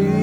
way